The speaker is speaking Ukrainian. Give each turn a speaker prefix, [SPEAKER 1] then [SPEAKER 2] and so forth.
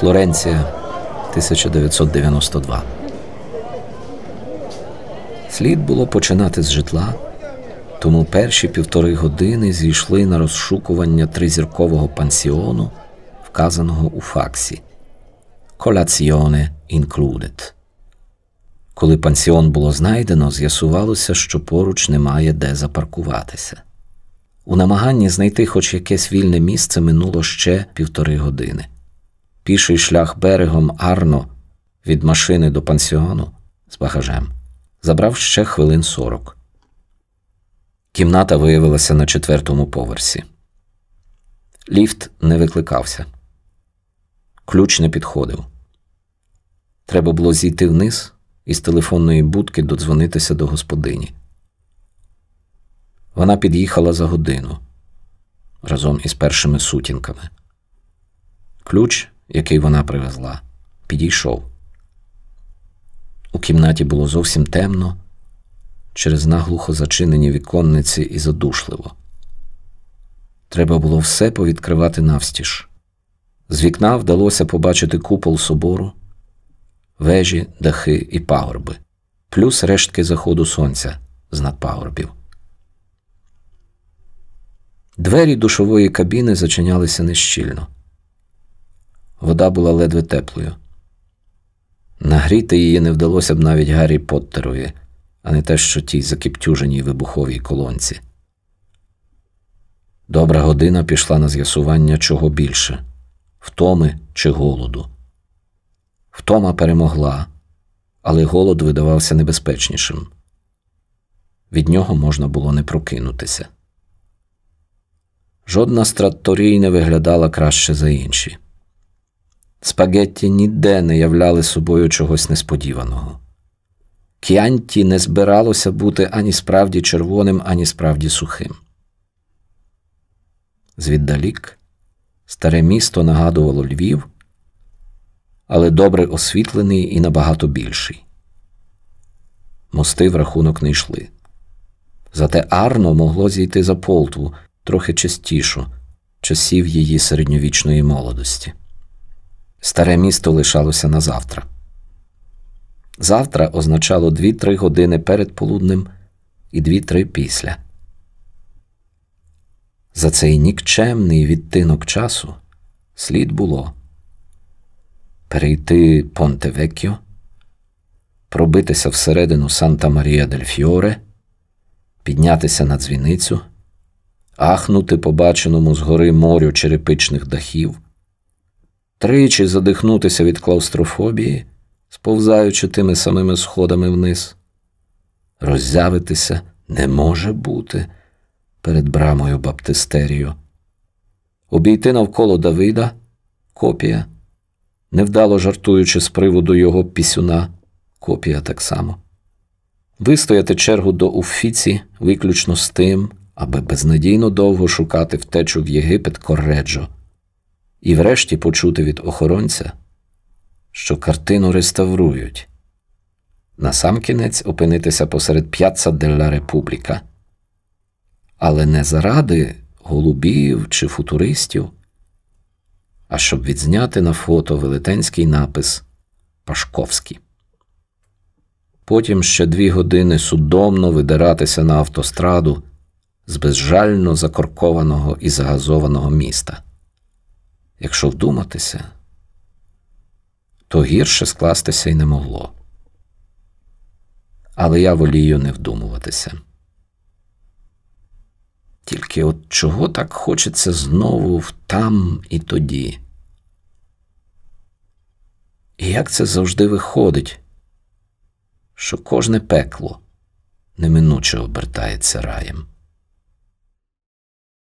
[SPEAKER 1] Флоренція, 1992. Слід було починати з житла, тому перші півтори години зійшли на розшукування тризіркового пансіону, вказаного у факсі. Colazione included. Коли пансіон було знайдено, з'ясувалося, що поруч немає де запаркуватися. У намаганні знайти хоч якесь вільне місце минуло ще півтори години. Піший шлях берегом Арно від машини до пансіону з багажем забрав ще хвилин сорок. Кімната виявилася на четвертому поверсі. Ліфт не викликався, ключ не підходив. Треба було зійти вниз і з телефонної будки додзвонитися до господині. Вона під'їхала за годину разом із першими сутінками. Ключ, який вона привезла, підійшов. У кімнаті було зовсім темно, через наглухо зачинені віконниці і задушливо. Треба було все повідкривати навстіж. З вікна вдалося побачити купол собору, вежі, дахи і пагорби, плюс рештки заходу сонця з надпагорбів. Двері душової кабіни зачинялися нещільно. Вода була ледве теплою. Нагріти її не вдалося б навіть Гаррі Поттерові, а не те, що тій закіптюженій вибуховій колонці. Добра година пішла на з'ясування чого більше втоми чи голоду. Втома перемогла, але голод видавався небезпечнішим. Від нього можна було не прокинутися. Жодна з не виглядала краще за інші. Спагетті ніде не являли собою чогось несподіваного. К'янті не збиралося бути ані справді червоним, ані справді сухим. Звіддалік старе місто нагадувало Львів, але добре освітлений і набагато більший. Мости в рахунок не йшли. Зате Арно могло зійти за Полтву трохи частішу, часів її середньовічної молодості. Старе місто лишалося на завтра. Завтра означало 2-3 години перед полуднем і 2-3 після. За цей нікчемний відтинок часу слід було перейти Понте Веккіо, пробитися всередину Санта Марія дель Фьоре, піднятися на дзвіницю, ахнути побаченому згори морю черепичних дахів тричі задихнутися від клаустрофобії, сповзаючи тими самими сходами вниз. Роззявитися не може бути перед брамою Баптистерію. Обійти навколо Давида копія, невдало жартуючи з приводу його пісюна, копія так само. Вистояти чергу до Уфіці виключно з тим, аби безнадійно довго шукати втечу в Єгипет Корреджо і врешті почути від охоронця, що картину реставрують, насамкінець опинитися посеред п'яцца Делла Републіка, але не заради голубів чи футуристів, а щоб відзняти на фото велетенський напис Пашковський. Потім ще дві години судомно видиратися на автостраду з безжально закоркованого і загазованого міста. Якщо вдуматися, то гірше скластися й не могло. Але я волію не вдумуватися. Тільки от чого так хочеться знову в там і тоді? І як це завжди виходить, що кожне пекло неминуче обертається раєм?